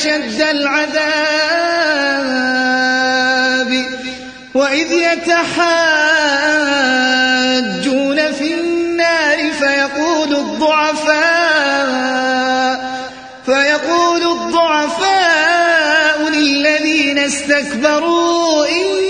أشد العذاب وإذ يتحاجون في النار فيقول الضعفاء فيقول الضعفاء للذين استكبروا إنا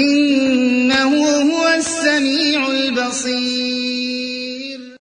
إنه هو السميع البصير.